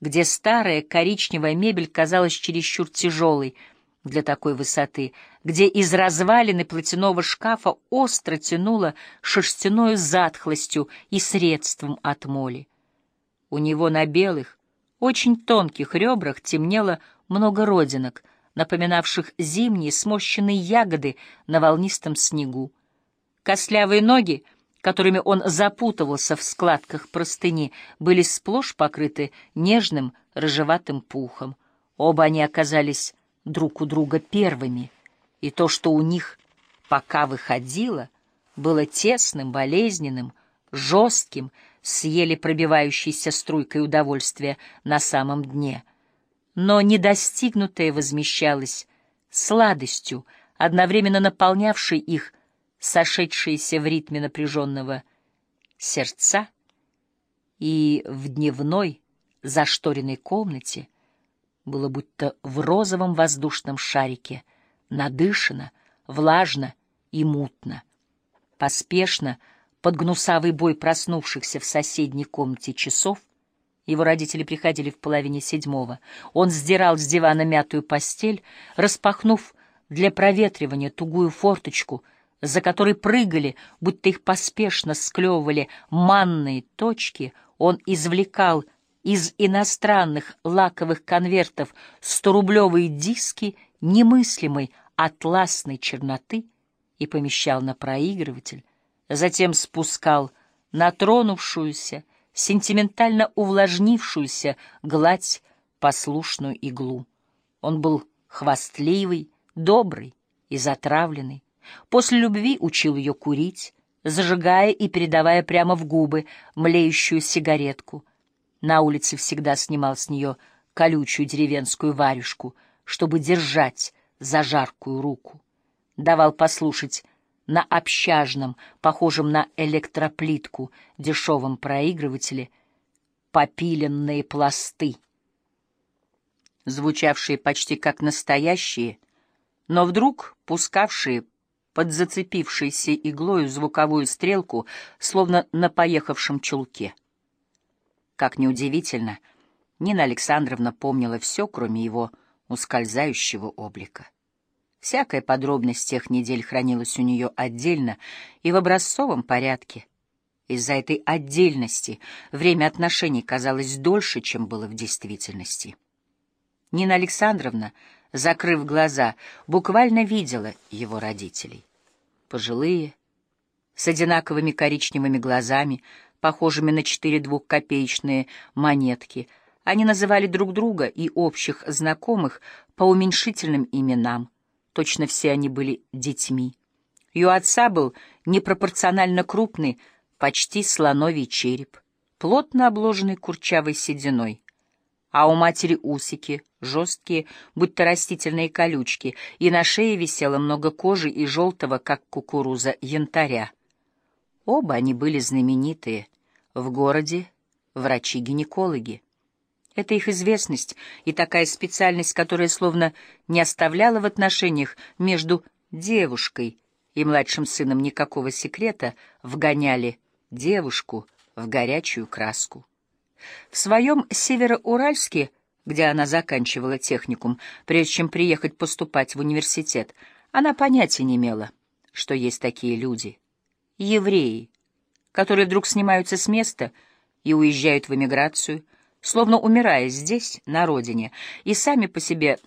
где старая коричневая мебель казалась чересчур тяжелой для такой высоты, где из развалины платяного шкафа остро тянуло шерстяной затхлостью и средством от моли. У него на белых, очень тонких ребрах темнело много родинок, напоминавших зимние сморщенные ягоды на волнистом снегу. Костлявые ноги, которыми он запутывался в складках простыни, были сплошь покрыты нежным рыжеватым пухом. Оба они оказались друг у друга первыми, и то, что у них пока выходило, было тесным, болезненным, жестким, с еле пробивающейся струйкой удовольствия на самом дне. Но недостигнутое возмещалось сладостью, одновременно наполнявшей их сошедшиеся в ритме напряженного сердца, и в дневной зашторенной комнате было будто в розовом воздушном шарике, надышано, влажно и мутно. Поспешно, под гнусавый бой проснувшихся в соседней комнате часов, его родители приходили в половине седьмого, он сдирал с дивана мятую постель, распахнув для проветривания тугую форточку, за которой прыгали, будто их поспешно склевывали манные точки, он извлекал из иностранных лаковых конвертов сторублевые диски немыслимой атласной черноты и помещал на проигрыватель, затем спускал на тронувшуюся, сентиментально увлажнившуюся гладь послушную иглу. Он был хвастливый, добрый и затравленный. После любви учил ее курить, зажигая и передавая прямо в губы млеющую сигаретку. На улице всегда снимал с нее колючую деревенскую варежку, чтобы держать за жаркую руку. Давал послушать на общажном, похожем на электроплитку, дешевом проигрывателе, попиленные пласты, звучавшие почти как настоящие, но вдруг пускавшие под зацепившейся иглою звуковую стрелку, словно на поехавшем чулке. Как неудивительно, Нина Александровна помнила все, кроме его ускользающего облика. Всякая подробность тех недель хранилась у нее отдельно и в образцовом порядке. Из-за этой отдельности время отношений казалось дольше, чем было в действительности. Нина Александровна, закрыв глаза, буквально видела его родителей. Пожилые, с одинаковыми коричневыми глазами, похожими на четыре двухкопеечные монетки. Они называли друг друга и общих знакомых по уменьшительным именам — Точно все они были детьми. Ее отца был непропорционально крупный, почти слоновий череп, плотно обложенный курчавой сединой. А у матери усики, жесткие, будто растительные колючки, и на шее висело много кожи и желтого, как кукуруза, янтаря. Оба они были знаменитые. В городе врачи-гинекологи. Это их известность и такая специальность, которая словно не оставляла в отношениях между девушкой и младшим сыном никакого секрета, вгоняли девушку в горячую краску. В своем Североуральске, где она заканчивала техникум, прежде чем приехать поступать в университет, она понятия не имела, что есть такие люди. Евреи, которые вдруг снимаются с места и уезжают в эмиграцию — словно умирая здесь, на родине, и сами по себе